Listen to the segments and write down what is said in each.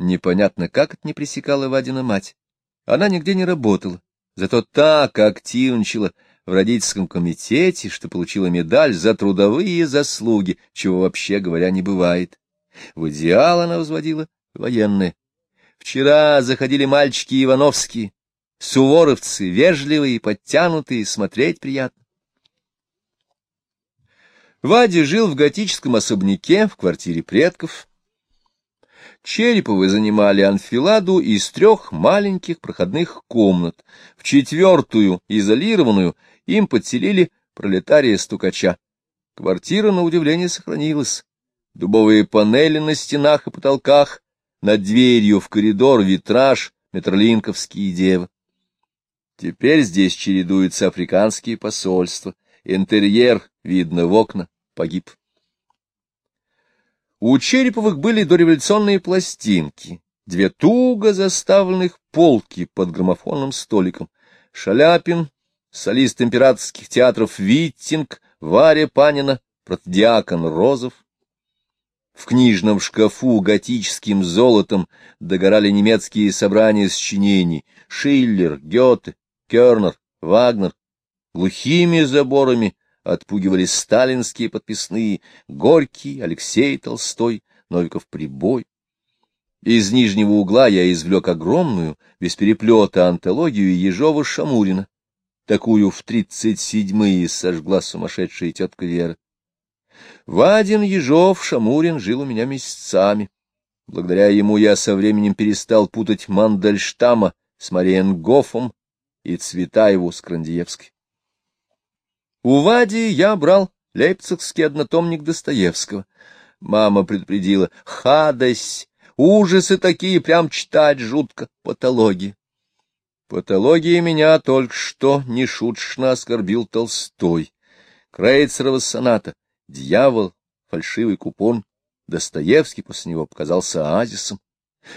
Непонятно, как это не пресекала Вадина мать. Она нигде не работала, зато так активничала в родительском комитете, что получила медаль за трудовые заслуги, чего вообще говоря не бывает. В идеал она возводила военные. Вчера заходили мальчики Ивановские, суворовцы, вежливые, подтянутые, смотреть приятно. Вадя жил в готическом особняке в квартире предков. Череповы занимали анфиладу из трех маленьких проходных комнат. В четвертую, изолированную, им подселили пролетария-стукача. Квартира, на удивление, сохранилась. Дубовые панели на стенах и потолках, над дверью в коридор витраж, метролинковские девы. Теперь здесь чередуются африканские посольства. Интерьер, видно в окна, погиб. У Череповых были дореволюционные пластинки, две туго заставленных полки под граммофонным столиком. Шаляпин, солист императорских театров Виттинг, Варя Панина, протодиакон Розов. В книжном шкафу готическим золотом догорали немецкие собрания сочинений Шиллер, Гёте, Кернер, Вагнер. Глухими заборами отпугивали сталинские подписные Горький, Алексей Толстой, Новиков Прибой. Из нижнего угла я извлек огромную, без переплета, антологию Ежова-Шамурина. Такую в тридцать седьмые сожгла сумасшедшая тетка Вера. Вадин, Ежов, Шамурин жил у меня месяцами. Благодаря ему я со временем перестал путать Мандельштама с Мариенгофом и Цветаеву с Крандиевской. У Вади я брал лейпцигский однотомник Достоевского. Мама предупредила, хадость, ужасы такие, прям читать жутко, патология. Патология меня только что нешуточно оскорбил Толстой. Крейцерова соната, дьявол, фальшивый купон, Достоевский после него показался оазисом.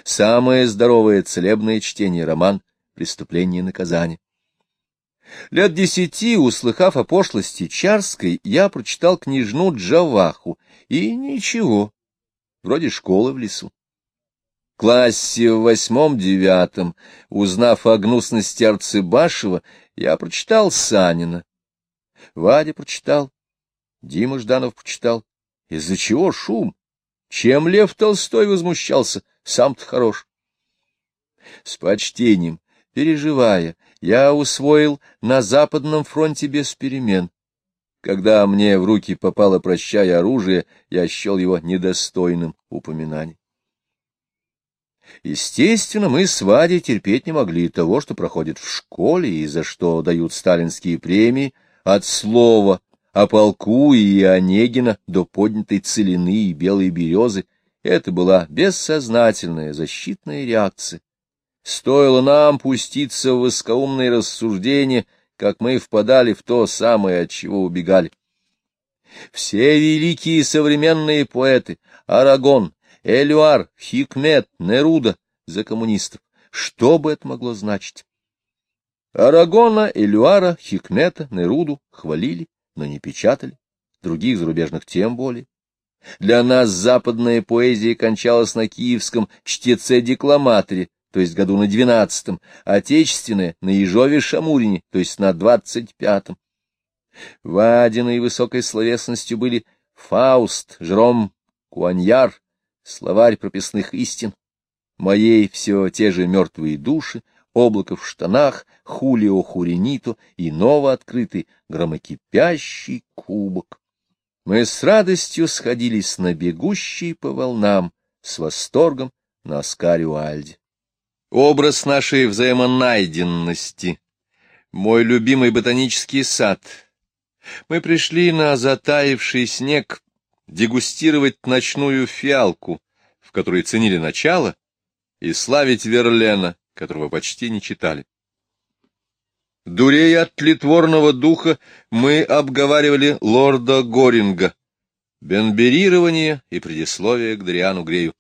Самое здоровое целебное чтение роман «Преступление и наказание». Лет десяти, услыхав о пошлости Чарской, я прочитал княжну Джаваху, и ничего, вроде школы в лесу. В классе в восьмом-девятом, узнав о гнусности Арцебашева, я прочитал Санина. Вадя прочитал, Дима Жданов прочитал. Из-за чего шум? Чем Лев Толстой возмущался? Сам-то хорош. С почтением, переживая, я усвоил на Западном фронте без перемен. Когда мне в руки попало прощая оружие, я счел его недостойным упоминаний. Естественно, мы с Вадей терпеть не могли того, что проходит в школе и за что дают сталинские премии, от слова о полку и Онегина до поднятой целины и белой березы. Это была бессознательная защитная реакция Стоило нам пуститься в воскоумные рассуждения, как мы впадали в то самое, от чего убегали. Все великие современные поэты — Арагон, Элюар, Хикмет, Неруда — за коммунистов. Что бы это могло значить? Арагона, Элюара, Хикмета, Неруду хвалили, но не печатали, других зарубежных тем более. Для нас западная поэзия кончалась на киевском чтеце-декламаторе, то есть году на двенадцатом, отечественное на Ежове-Шамурине, то есть на двадцать пятом. Вадиной высокой словесностью были Фауст, Жром, Куаньяр, словарь прописных истин, моей все те же мертвые души, облако в штанах, Хулио Хуринито и новооткрытый громокипящий кубок. Мы с радостью сходились на бегущие по волнам, с восторгом на Оскаре Уальде. Образ нашей взаимонайденности. Мой любимый ботанический сад. Мы пришли на затаивший снег дегустировать ночную фиалку, в которой ценили начало, и славить Верлена, которого почти не читали. Дурея от тлетворного духа, мы обговаривали лорда Горинга, бенберирование и предисловие к Дриану Грею.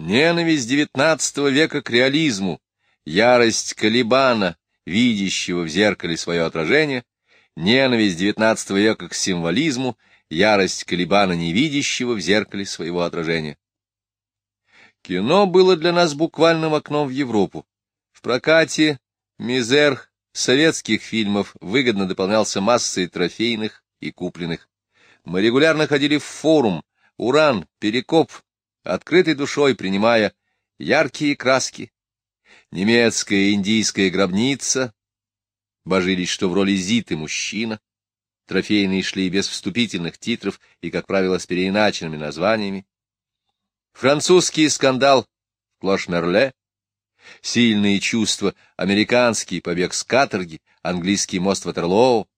Ненависть девятнадцатого века к реализму, ярость Калибана, видящего в зеркале свое отражение, ненависть девятнадцатого века к символизму, ярость Калибана, не видящего в зеркале своего отражения. Кино было для нас буквальным окном в Европу. В прокате мизер советских фильмов выгодно дополнялся массой трофейных и купленных. Мы регулярно ходили в форум, уран, перекоп, открытой душой принимая яркие краски. Немецкая индийская гробница, божились, что в роли Зиты мужчина, трофейные шли без вступительных титров и, как правило, с переиначенными названиями. Французский скандал Клош-Мерле, сильные чувства, американский побег с каторги, английский мост Ватерлоу,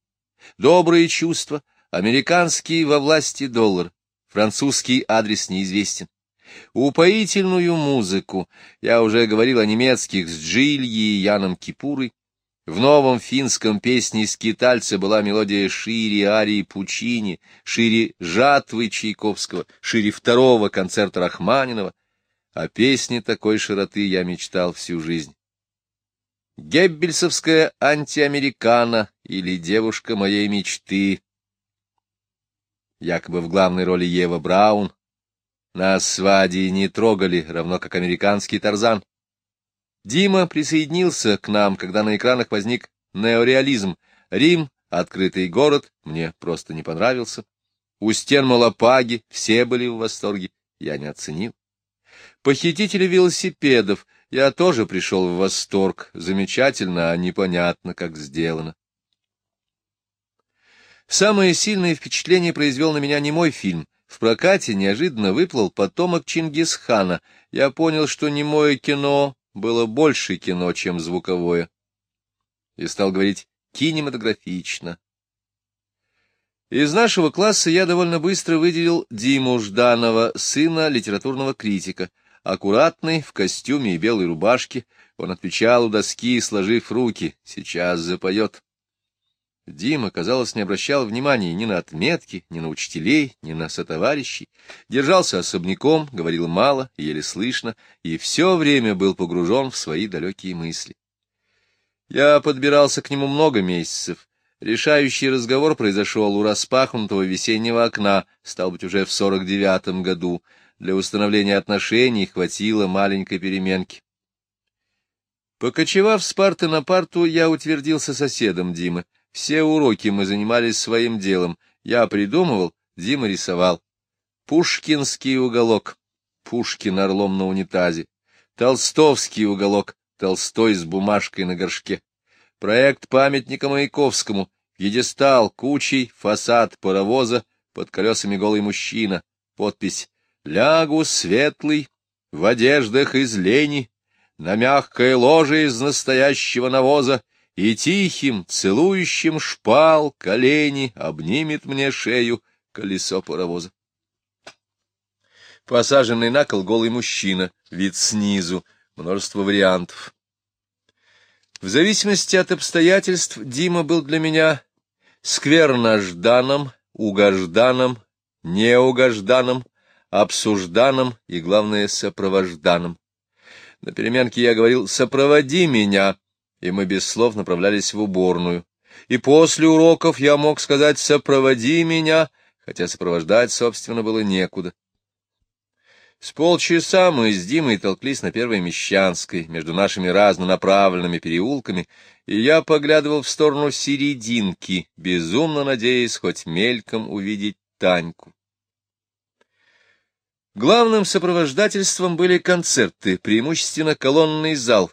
добрые чувства, американский во власти доллар, французский адрес неизвестен. Упоительную музыку, я уже говорил о немецких с Джильей и Яном Кипурой, в новом финском песне скитальца была мелодия шире арии Пучини, шире жатвы Чайковского, шире второго концерта Рахманинова. О песне такой широты я мечтал всю жизнь. Геббельсовская антиамерикана или девушка моей мечты. Якобы в главной роли Ева Браун. Нас с не трогали, равно как американский Тарзан. Дима присоединился к нам, когда на экранах возник неореализм. Рим, открытый город, мне просто не понравился. У стен Малапаги все были в восторге, я не оценил. Похитители велосипедов, я тоже пришел в восторг, замечательно, а непонятно, как сделано. Самое сильное впечатление произвел на меня не мой фильм. В прокате неожиданно выплыл потомок Чингисхана. Я понял, что немое кино было больше кино, чем звуковое, и стал говорить кинематографично. Из нашего класса я довольно быстро выделил Диму Жданова, сына литературного критика. Аккуратный, в костюме и белой рубашке, он отвечал у доски, сложив руки, сейчас запоет. Дима, казалось, не обращал внимания ни на отметки, ни на учителей, ни на сотоварищей, держался особняком, говорил мало, еле слышно, и все время был погружен в свои далекие мысли. Я подбирался к нему много месяцев. Решающий разговор произошел у распахнутого весеннего окна, стал быть, уже в сорок девятом году. Для установления отношений хватило маленькой переменки. Покочевав с парты на парту, я утвердился соседом Димы. Все уроки мы занимались своим делом. Я придумывал, Дима рисовал. Пушкинский уголок. Пушкин орлом на унитазе. Толстовский уголок. Толстой с бумажкой на горшке. Проект памятника Маяковскому. Пьедестал, кучей, фасад паровоза, под колесами голый мужчина. Подпись «Лягу светлый, в одеждах из лени, на мягкое ложе из настоящего навоза, и тихим, целующим шпал колени обнимет мне шею колесо паровоза. Посаженный на кол голый мужчина, вид снизу, множество вариантов. В зависимости от обстоятельств Дима был для меня скверножданом, угожданом, неугожданом, обсужданом и, главное, сопровожданом. На переменке я говорил «сопроводи меня», и мы без слов направлялись в уборную. И после уроков я мог сказать «сопроводи меня», хотя сопровождать, собственно, было некуда. С полчаса мы с Димой толклись на Первой Мещанской, между нашими разнонаправленными переулками, и я поглядывал в сторону серединки, безумно надеясь хоть мельком увидеть Таньку. Главным сопровождательством были концерты, преимущественно колонный зал,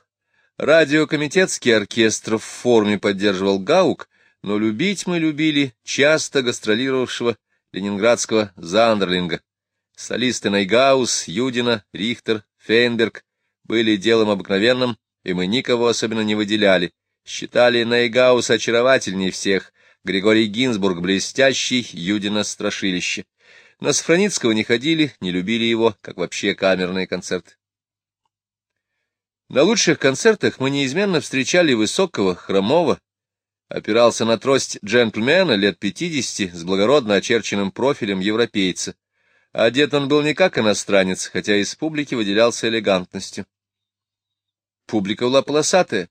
Радиокомитетский оркестр в форме поддерживал Гаук, но любить мы любили часто гастролировавшего ленинградского Зандерлинга. Солисты Нейгауз, Юдина, Рихтер, Фейнберг были делом обыкновенным, и мы никого особенно не выделяли. Считали Нейгауз очаровательней всех, Григорий Гинзбург блестящий, Юдина страшилище. На Сафраницкого не ходили, не любили его, как вообще камерные концерты. На лучших концертах мы неизменно встречали высокого, хромого, опирался на трость джентльмена лет пятидесяти с благородно очерченным профилем европейца. Одет он был не как иностранец, хотя из публики выделялся элегантностью. Публика была полосатая.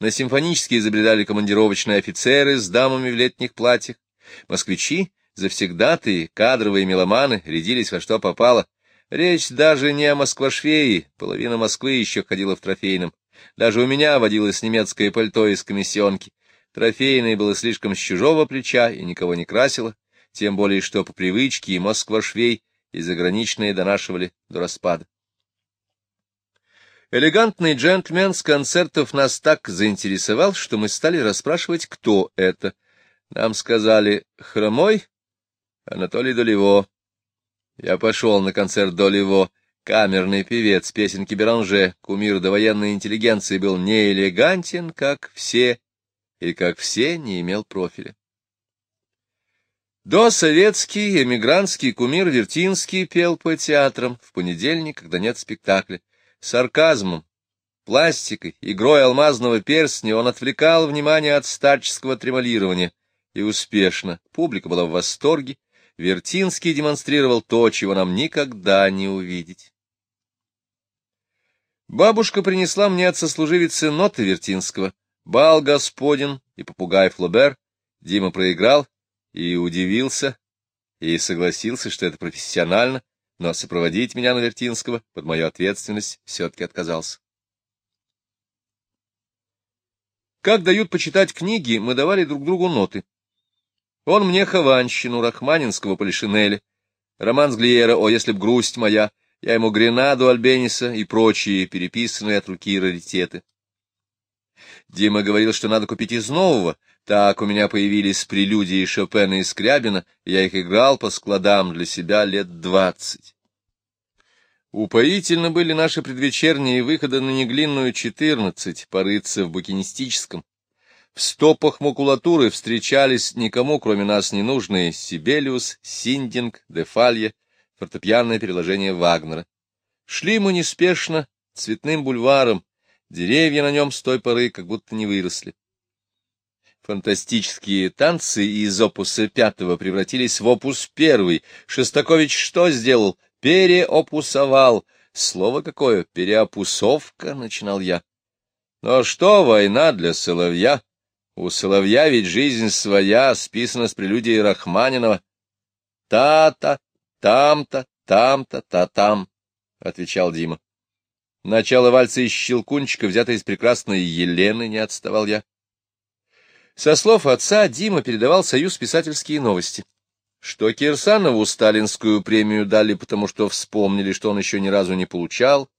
На симфонические забредали командировочные офицеры с дамами в летних платьях. Москвичи, завсегдатые, кадровые меломаны рядились во что попало. Речь даже не о Москвашвее, половина Москвы еще ходила в трофейном. Даже у меня водилось немецкое пальто из комиссионки. Трофейное было слишком с чужого плеча и никого не красило, тем более что по привычке и Москва-швей, и заграничные донашивали до распада. Элегантный джентльмен с концертов нас так заинтересовал, что мы стали расспрашивать, кто это. Нам сказали «Хромой?» Анатолий Долево. Я пошел на концерт Долево. Камерный певец песенки Беранже, кумир довоенной интеллигенции, был не элегантен, как все, и, как все, не имел профиля. До советский эмигрантский кумир Вертинский пел по театрам в понедельник, когда нет спектакля. Сарказмом, пластикой, игрой алмазного перстня он отвлекал внимание от старческого тремолирования, и успешно. Публика была в восторге. Вертинский демонстрировал то, чего нам никогда не увидеть. Бабушка принесла мне от сослуживицы ноты Вертинского, бал господин и попугай Флобер. Дима проиграл и удивился, и согласился, что это профессионально, но сопроводить меня на Вертинского под мою ответственность все-таки отказался. Как дают почитать книги, мы давали друг другу ноты. Он мне Хованщину, Рахманинского Полишинеля, роман с Глиера «О, если б грусть моя», я ему Гренаду Альбениса и прочие переписанные от руки раритеты. Дима говорил, что надо купить из нового, так у меня появились прелюдии Шопена и Скрябина, и я их играл по складам для себя лет двадцать. Упоительно были наши предвечерние выходы на Неглинную четырнадцать, порыться в букинистическом. В стопах макулатуры встречались никому, кроме нас, ненужные Сибелиус, Синдинг, Дефалье, фортепианное переложение Вагнера. Шли мы неспешно, цветным бульваром, деревья на нем с той поры как будто не выросли. Фантастические танцы из опуса пятого превратились в опус первый. Шестакович что сделал? Переопусовал. Слово какое? Переопусовка, начинал я. Но что война для соловья? У соловья ведь жизнь своя, списана с прелюдией Рахманинова. Та-та, там-то, там-то, та-там, — отвечал Дима. Начало вальса из щелкунчика, взято из прекрасной Елены, не отставал я. Со слов отца Дима передавал Союз писательские новости. Что Кирсанову сталинскую премию дали, потому что вспомнили, что он еще ни разу не получал,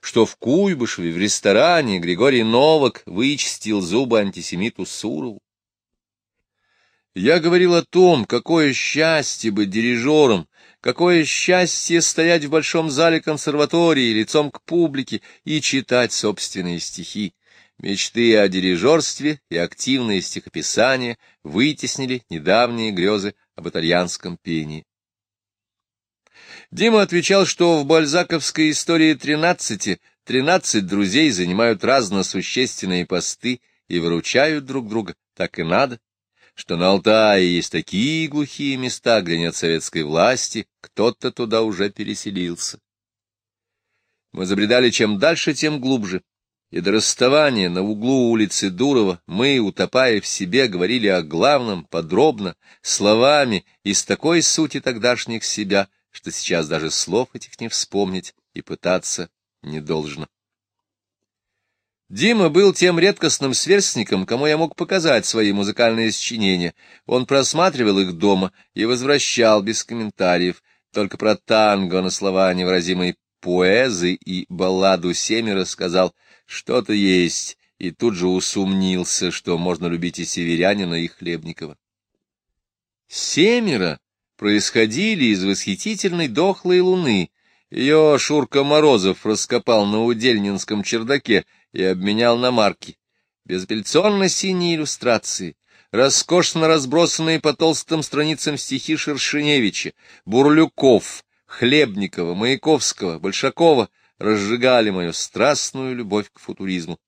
что в Куйбышеве в ресторане Григорий Новак вычистил зубы антисемиту Сурову. Я говорил о том, какое счастье быть дирижером, какое счастье стоять в большом зале консерватории лицом к публике и читать собственные стихи. Мечты о дирижерстве и активное стихописание вытеснили недавние грезы об итальянском пении. Дима отвечал, что в бальзаковской истории тринадцати тринадцать друзей занимают разносущественные посты и выручают друг друга, так и надо, что на Алтае есть такие глухие места, где нет советской власти, кто-то туда уже переселился. Мы забредали чем дальше, тем глубже, и до расставания на углу улицы Дурова мы, утопая в себе, говорили о главном подробно, словами из такой сути тогдашних себя, что сейчас даже слов этих не вспомнить и пытаться не должно. Дима был тем редкостным сверстником, кому я мог показать свои музыкальные сочинения. Он просматривал их дома и возвращал без комментариев, только про танго на слова невыразимой поэзы и балладу семеро сказал — что-то есть, и тут же усомнился, что можно любить и северянина, и Хлебникова. Семеро происходили из восхитительной дохлой луны. Ее Шурка Морозов раскопал на Удельнинском чердаке и обменял на марки. Безапелляционно-синие иллюстрации, роскошно разбросанные по толстым страницам стихи Шершеневича, Бурлюков, Хлебникова, Маяковского, Большакова — разжигали мою страстную любовь к футуризму.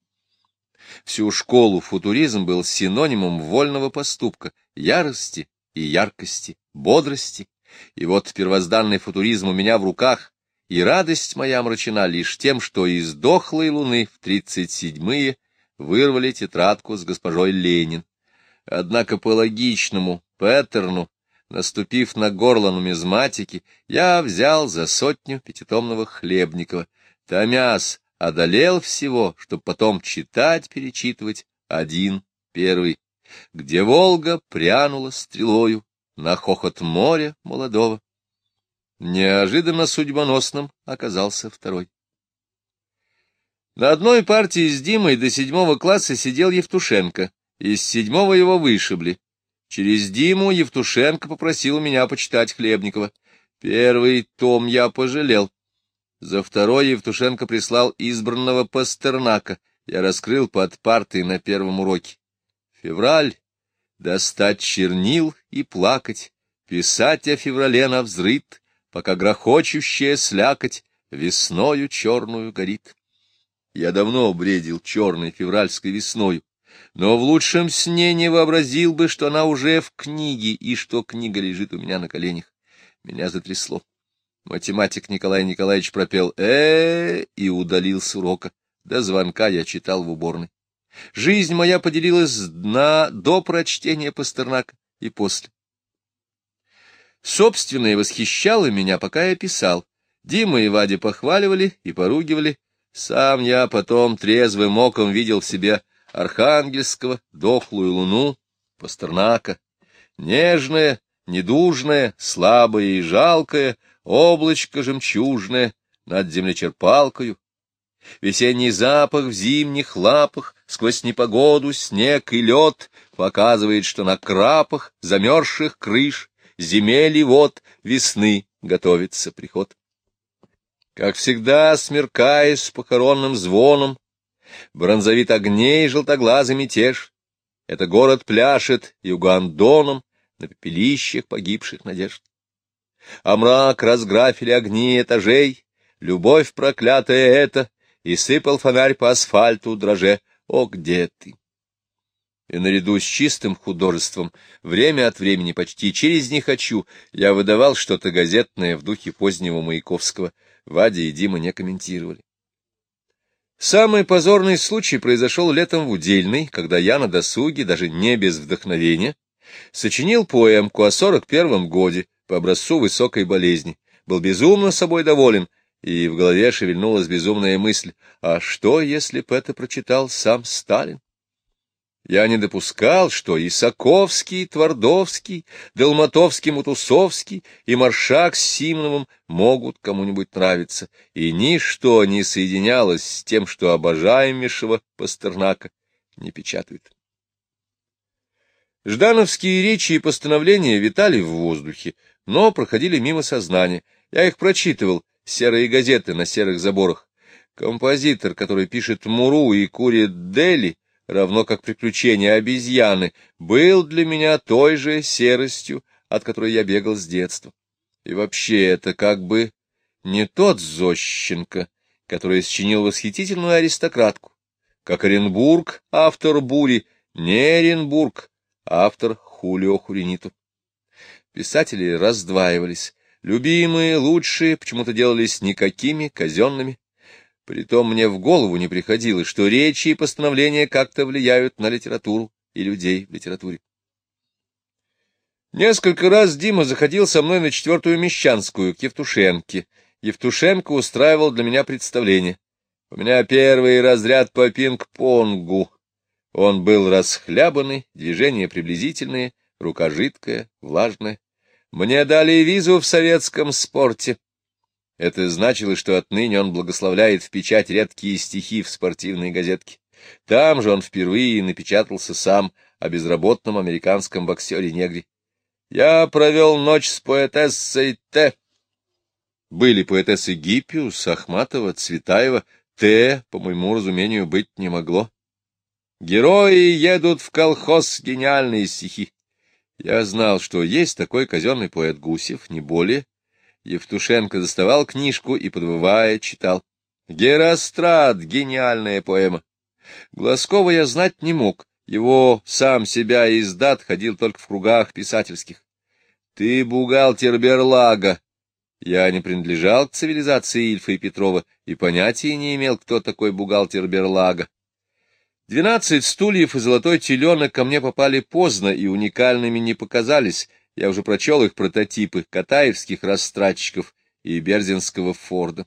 Всю школу футуризм был синонимом вольного поступка, ярости и яркости, бодрости. И вот первозданный футуризм у меня в руках, и радость моя омрачена лишь тем, что из дохлой луны в тридцать седьмые вырвали тетрадку с госпожой Ленин. Однако по логичному паттерну Наступив на горло нумизматики, я взял за сотню пятитомного Хлебникова. Томяс одолел всего, чтобы потом читать, перечитывать один первый, где Волга прянула стрелою на хохот моря молодого. Неожиданно судьбоносным оказался второй. На одной партии с Димой до седьмого класса сидел Евтушенко, из седьмого его вышибли. Через Диму Евтушенко попросил меня почитать Хлебникова. Первый том я пожалел. За второй Евтушенко прислал избранного Пастернака. Я раскрыл под партой на первом уроке. Февраль. Достать чернил и плакать. Писать о феврале на взрыт, пока грохочущая слякоть весною черную горит. Я давно бредил черной февральской весною, но в лучшем сне не вообразил бы, что она уже в книге и что книга лежит у меня на коленях. Меня затрясло. Математик Николай Николаевич пропел э, и удалил с урока. До звонка я читал в уборной. Жизнь моя поделилась с дна до прочтения Пастернака и после. Собственное восхищало меня, пока я писал. Дима и Вадя похваливали и поругивали, сам я потом трезвым оком видел в себе Архангельского, дохлую луну, Пастернака, нежное, недужное, слабое и жалкое, облачко жемчужное над землечерпалкою, весенний запах в зимних лапах, сквозь непогоду, снег и лед показывает, что на крапах замерзших крыш, земель и вод весны готовится приход. Как всегда, смеркаясь похоронным звоном, бронзовит огней желтоглазый мятеж. Это город пляшет югандоном на пепелищах погибших надежд. А мрак разграфили огни этажей, любовь проклятая эта, и сыпал фонарь по асфальту дроже. О, где ты? И наряду с чистым художеством, время от времени почти через «не хочу», я выдавал что-то газетное в духе позднего Маяковского — Вадя и Дима не комментировали. Самый позорный случай произошел летом в Удельной, когда я на досуге, даже не без вдохновения, сочинил поэмку о сорок первом годе по образцу высокой болезни, был безумно собой доволен, и в голове шевельнулась безумная мысль, а что, если б это прочитал сам Сталин? Я не допускал, что Исаковский, Твардовский, Долматовский, Мутусовский и Маршак с Симоновым могут кому-нибудь нравиться, и ничто не соединялось с тем, что обожаемейшего Пастернака не печатают. Ждановские речи и постановления витали в воздухе, но проходили мимо сознания. Я их прочитывал, серые газеты на серых заборах. Композитор, который пишет Муру и курит Дели, равно как приключения обезьяны, был для меня той же серостью, от которой я бегал с детства. И вообще это как бы не тот Зощенко, который сочинил восхитительную аристократку, как Оренбург, автор «Бури», не Оренбург, автор Хулио Хуриниту. Писатели раздваивались, любимые, лучшие почему-то делались никакими, казенными, Притом мне в голову не приходило, что речи и постановления как-то влияют на литературу и людей в литературе. Несколько раз Дима заходил со мной на четвертую Мещанскую, к Евтушенке. Евтушенко устраивал для меня представление. У меня первый разряд по пинг-понгу. Он был расхлябанный, движения приблизительные, рука жидкая, влажная. Мне дали визу в советском спорте. Это значило, что отныне он благословляет в печать редкие стихи в спортивной газетке. Там же он впервые напечатался сам о безработном американском боксере-негре. Я провел ночь с поэтессой Т. Были поэтессы Гиппиус, Ахматова, Цветаева. Т, по моему разумению, быть не могло. Герои едут в колхоз, гениальные стихи. Я знал, что есть такой казенный поэт Гусев, не более, Евтушенко доставал книжку и, подвывая, читал. «Герострат» — гениальная поэма. Глазкова я знать не мог, его сам себя издат ходил только в кругах писательских. «Ты бухгалтер Берлага». Я не принадлежал к цивилизации Ильфа и Петрова и понятия не имел, кто такой бухгалтер Берлага. Двенадцать стульев и золотой теленок ко мне попали поздно и уникальными не показались, Я уже прочел их прототипы Катаевских растратчиков и Берзинского Форда.